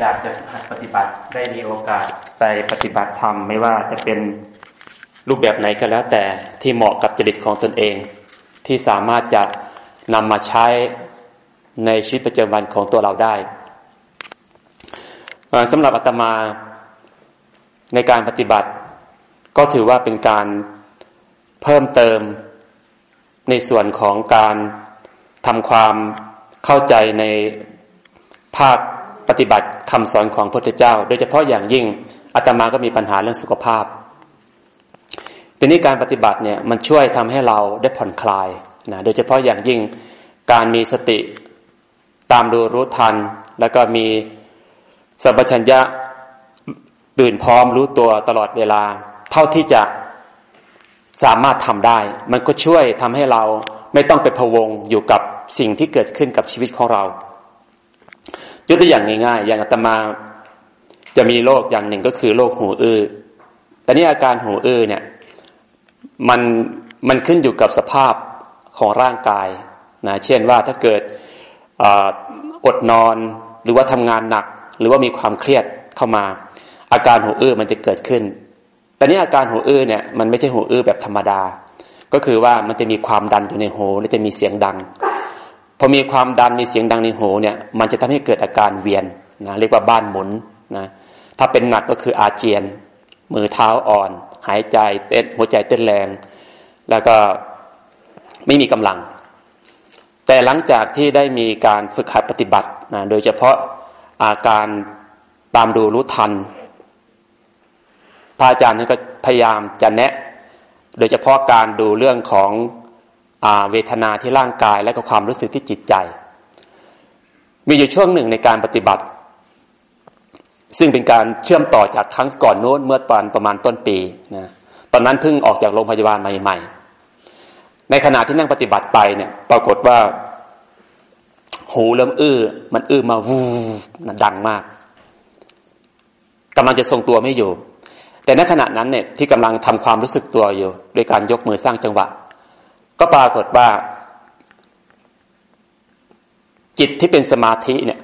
อยากจะหัดปฏิบัติได้มีโอกาสไปปฏิบัติธรรมไม่ว่าจะเป็นรูปแบบไหนก็แล้วแต่ที่เหมาะกับจริตของตนเอง ที่สามารถจะนำมาใช้ในชีวิตประจำวันของตัวเราได้สำหรับอาตมาในการปฏิบัติ ก็ถือว่าเป็นการเพิ่มเติมในส่วนของการทำความเข้าใจในภาค ปฏิบัติคำสอนของพระพุทธเจ้า โดยเฉพาะอย่างยิ่งอาตมาก็มีปัญหาเรื่องสุขภาพทีนี้การปฏิบัติเนี่ยมันช่วยทำให้เราได้ผ่อนคลายนะโดยเฉพาะอย่างยิ่งการมีสติตามดูรู้ทัน แล้วก็มีสัพชัญญะตื่นพร้อมรู้ตัวตลอดเวลา เท่าที่จะสามารถทำได้ มันก็ช่วยทำให้เราไม่ต้องไปพะวงอยู่กับสิ่งที่เกิดขึ้นกับชีวิตของเรา ยกตัวอย่างง่ายๆ อย่างอาตมาจะมีโรคอย่างหนึ่งก็คือโรคหูอื้อแต่นี่อาการหูอื้อเนี่ยมันมันขึ้นอยู่กับสภาพของร่างกายนะเช่นว่าถ้าเกิดออดนอนหรือว่าทำงานหนัก หรือว่ามีความเครียดเข้ามา อาการหูอื้อมันจะเกิดขึ้น แต่นี้อาการหูอื้อเนี่ยมันไม่ใช่หูอื้อแบบธรรมดา ก็คือว่ามันจะมีความดันอยู่ในหูและจะมีเสียงดัง พอมีความดันมีเสียงดังในหูเนี่ย มันจะทำให้เกิดอาการเวียนนะเรียกว่าบ้านหมุนนะถ้าเป็นหนักก็คืออาเจียน มือเท้าอ่อน หายใจเต้นหัวใจเต้นแรง แล้วก็ไม่มีกำลัง แต่หลังจากที่ได้มีการฝึกหัดปฏิบัตินะโดยเฉพาะอาการตามดูรู้ทันพระอาจารย์ก็พยายามจะแนะ โดยเฉพาะการดูเรื่องของ เวทนาที่ร่างกายและก็ความรู้สึกที่จิตใจ มีอยู่ช่วงหนึ่งในการปฏิบัติ ซึ่งเป็นการเชื่อมต่อจากครั้งก่อนโน้นเมื่อตอนประมาณต้นปีนะตอนนั้นเพิ่งออกจากโรงพยาบาลใหม่ ๆ ในขณะที่นั่งปฏิบัติไปเนี่ยปรากฏว่า หูเริ่มอื้อ มันอื้อมาวูนะดังมากกำลังจะทรงตัวไม่อยู่ แต่ในขณะนั้นเนี่ยที่กำลังทำความรู้สึกตัวอยู่โดยการยกมือสร้างจังหวะ ก็ปรากฏว่า จิตที่เป็นสมาธิเนี่ย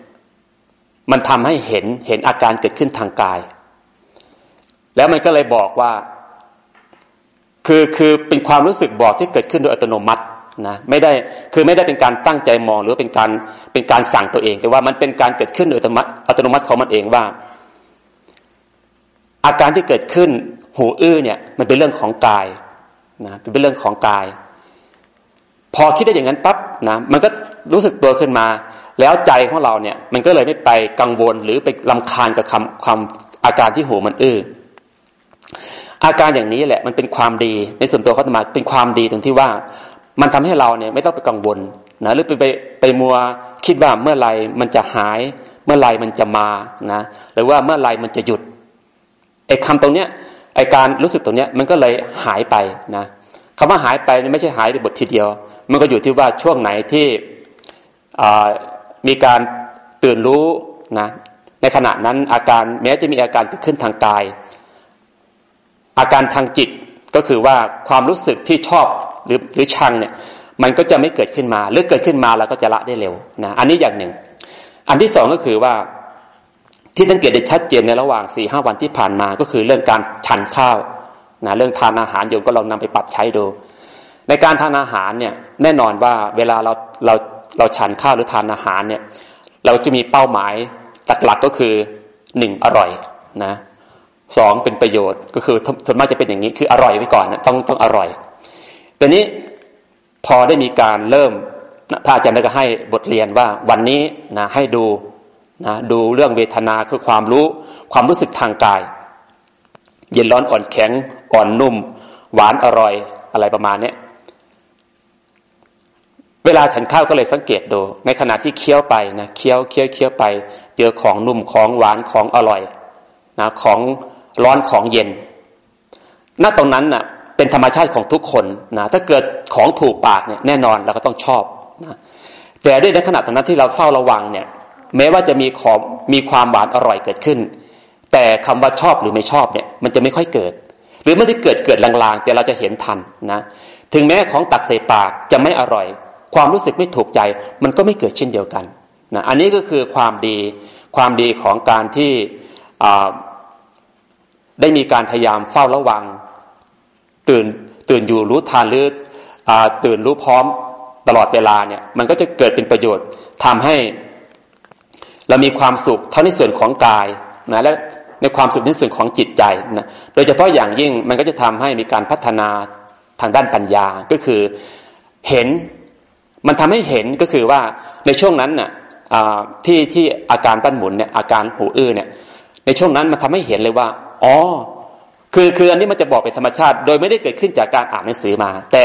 มันทำให้เห็นเห็นอาการเกิดขึ้นทางกาย แล้วมันก็เลยบอกว่า คือคือเป็นความรู้สึกบอกที่เกิดขึ้นโดยอัตโนมัตินะไม่ได้คือไม่ได้เป็นการตั้งใจมองหรือเป็นการเป็นการสั่งตัวเอง แต่ว่ามันเป็นการเกิดขึ้นโดยอัตโนมัติของมันเองว่า อาการที่เกิดขึ้นหูอื้อเนี่ยมันเป็นเรื่องของกายนะเป็นเรื่องของกาย พอคิดได้อย่างนั้นปั๊บนะมันก็รู้สึกตัวขึ้นมา แล้วใจของเราเนี่ย มันก็เลยไม่ไปกังวลหรือไปลำคาญกับคำความอาการที่หูมันอื้ออาการอย่างนี้แหละมันเป็นความดีในส่วนตัวเขาธรรมาเป็นความดีตรงที่ว่ามันทำให้เราเนี่ยไม่ต้องไปกังวลนะหรือไปไปไปมัวคิดว่าเมื่อไรมันจะหาย เมื่อไรมันจะมานะหรือว่าเมื่อไรมันจะหยุดไอ้คาตรงเนี้ยไอ้การรู้สึกตรงเนี้ยมันก็เลยหายไปนะคำว่าหายไปไม่ใช่หายไปบททีเดียว มันก็อยู่ที่ว่าช่วงไหนที่มีการตื่นรู้นะในขณะนั้นอาการแม้จะมีอาการเกิดขึ้นทางกาย อาการทางจิตก็คือว่าความรู้สึกที่ชอบหรือหรือชังเนี่ยมันก็จะไม่เกิดขึ้นมา หรือเกิดขึ้นมาแล้วก็จะละได้เร็วนะอันนี้อย่างหนึ่ง อันที่สองก็คือว่าที่สังเกตได้ชัดเจนในระหว่างสี่ห้าวันที่ผ่านมาก็คือเรื่องการฉันข้าวนะเรื่องทานอาหารโยมก็ลองนำไปปรับใช้ดู ในการทานอาหารเนี่ยแน่นอนว่าเวลาเราเราเราฉันข้าวหรือทานอาหารเนี่ยเราจะมีเป้าหมายหลักๆก็คือหนึ่งอร่อยนะสองเป็นประโยชน์ก็คือส่วนมากจะเป็นอย่างนี้คืออร่อยไว้ก่อนนะต้องต้องอร่อยแต่นี้พอได้มีการเริ่มพระอาจารย์ก็ให้บทเรียนว่าวันนี้นะให้ดูนะดูเรื่องเวทนาคือความรู้ความรู้สึกทางกาย เย็นร้อนอ่อนแข็งอ่อนนุ่ม หวานอร่อยอะไรประมาณนี้ เวลาฉันข้าวก็เลยสังเกตดู ในขณะที่เคี้ยวไปนะเคี้ยวเคี้ยวเคี้ยวไป เจอของนุ่มของหวานของอร่อยนะของร้อนของเย็นณตรงนั้นนะ่ะเป็นธรรมชาติของทุกคนนะถ้าเกิดของถูกปากเนี่ยแน่นอนเราก็ต้องชอบนะแต่ด้วยในขณะตรงนั้นที่เราเฝ้าระวังเนี่ยแม้ว่าจะมีของมีความหวานอร่อยเกิดขึ้น แต่คำว่าชอบหรือไม่ชอบเนี่ยมันจะไม่ค่อยเกิด หรือมันจะเกิดเกิดลางๆ แต่เราจะเห็นทันนะถึงแม้ของตักใส่ปากจะไม่อร่อย ความรู้สึกไม่ถูกใจ มันก็ไม่เกิดเช่นเดียวกันนะอันนี้ก็คือความดีความดีของการที่ได้มีการพยายามเฝ้าระวัง ตื่นตื่นอยู่รู้ทานหรืออตื่นรู้พร้อมตลอดเวลาเนี่ยมันก็จะเกิดเป็นประโยชน์ทำให้เรามีความสุขทั้งในส่วนของกายนะและในความสุขในส่วนของจิตใจนะโดยเฉพาะอย่างยิ่งมันก็จะทำให้มีการพัฒนาทางด้านปัญญาก็คือเห็น มันทำให้เห็นก็คือว่าในช่วงนั้นน่ะที่ที่อาการปั้นหมุนเนี่ยอาการหูอื้อเนี่ยในช่วงนั้นมันทำให้เห็นเลยว่าอ๋อคือคืออันนี้มันจะบอกเป็นธรรมชาติ โดยไม่ได้เกิดขึ้นจากการอ่านหนังสือมา แต่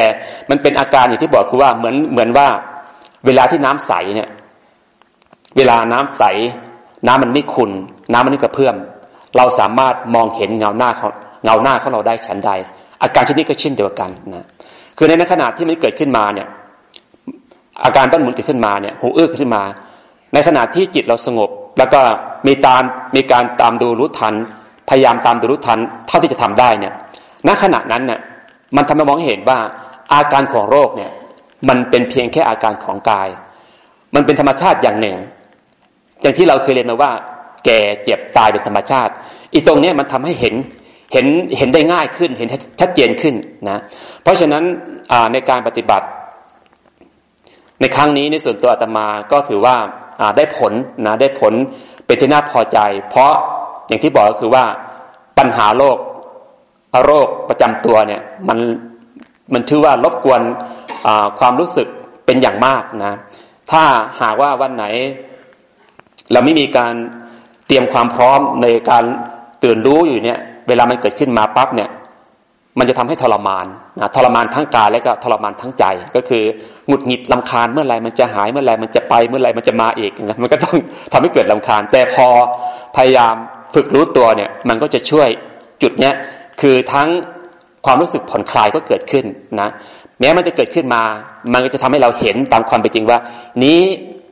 มันเป็นอาการอย่างที่บอกคือว่าเหมือนเหมือนว่า เวลาที่น้ำใสเนี่ย เวลาน้ำใส น้ำมันไม่ขุนน้ำมันไม่กระเพื่อม เราสามารถมองเห็นเงาหน้าเขาเงาหน้าของเราได้ฉันใด อาการชนิดก็เช่นเดียวกันนะคือในขณะที่มันเกิดขึ้นมาเนี่ย อาการต้นหมุนเกิดขึ้นมาเนี่ยหูอื้อขึ้นมา ในขณะที่จิตเราสงบ แล้วก็มีตามมีการตามดูรู้ทัน พยายามตามดูรู้ทันเท่าที่จะทำได้เนี่ยณขณะนั้นเนี่ยมันทำให้มองเห็นว่าอาการของโรคเนี่ยมันเป็นเพียงแค่อาการของกาย มันเป็นธรรมชาติอย่างหนึ่ง อย่างที่เราเคยเรียนมาว่า แก่เจ็บตายเป็นธรรมชาติ อีตรงนี้มันทำให้เห็นเห็นเห็นได้ง่ายขึ้นเห็นชัดเจนขึ้นนะเพราะฉะนั้นในการปฏิบัติ ในครั้งนี้ในส่วนตัวอาตมาก็ถือว่าได้ผลนะได้ผลเป็นที่น่าพอใจ เพราะอย่างที่บอกก็คือว่าปัญหาโรคโรคประจำตัวเนี่ยมันมันชื่อว่ารบกวนความรู้สึกเป็นอย่างมากนะถ้าหากว่าวันไหน เราไม่มีการเตรียมความพร้อมในการตื่นรู้อยู่เนี่ย เวลามันเกิดขึ้นมาปั๊บเนี่ย มันจะทำให้ทรมานนะทรมานทั้งกายและก็ทรมานทั้งใจ ก็คือหงุดหงิดลาคาญเมื่อไรมันจะหายเมื่อไรมันจะไปเมื่อไรมันจะมาอีกนะมันก็ต้องทำให้เกิดลาคาญ แต่พอพยายามฝึกรู้ตัวเนี่ยมันก็จะช่วยจุดเนี้ยคือทั้งความรู้สึกผ่อนคลายก็เกิดขึ้นนะแม้มันจะเกิดขึ้นมา มันก็จะทำให้เราเห็นตามความเป็นจริงว่า นี้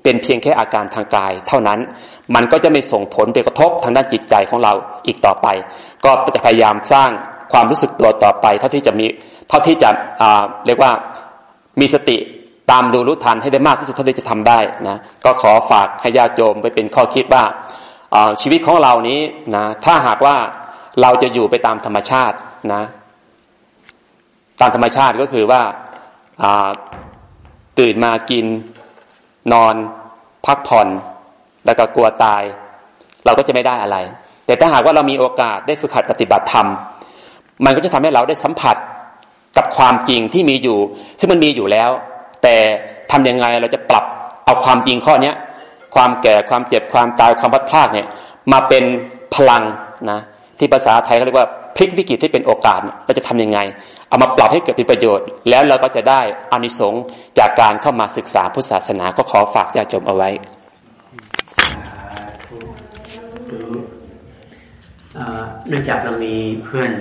เป็นเพียงแค่อาการทางกาย เท่านั้นมันก็จะไม่ส่งผลไปกระทบทางด้านจิตใจของเราอีกต่อไป ก็จะพยายามสร้าง ความรู้สึกตัวต่อไป เท่าที่จะมีเท่าที่จะเรียกว่ามีสติตามดูรู้ทันให้ได้มากที่สุดเท่าที่จะทำได้นะก็ขอฝากให้ญาติโยมไปเป็นข้อคิดว่าชีวิตของเรานี้นะถ้าหากว่าเราจะอยู่ไปตามธรรมชาตินะตามธรรมชาติก็คือว่าตื่นมากินนอน พักผ่อน แล้วก็กลัวตาย เราก็จะไม่ได้อะไร แต่ถ้าหากว่าเรามีโอกาสได้ฝึกหัดปฏิบัติธรรม มันก็จะทำให้เราได้สัมผัสกับความจริงที่มีอยู่ ซึ่งมันมีอยู่แล้ว แต่ทำยังไงเราจะปรับเอาความจริงข้อเนี้ยความแก่ความเจ็บความตายความพัดพลาดเนี่ยมาเป็นพลังนะที่ภาษาไทยเขาเรียกว่าพลิกวิกฤตที่เป็นโอกาสเราจะทํำยังไง เอามาปรับให้เกิดเป็นประโยชน์ แล้วเราก็จะได้อานิสงส์จากการเข้ามาศึกษาพุทธศาสนาก็ขอฝากญาติโยมเอาไว้เนื่องจากเรามีเพื่อน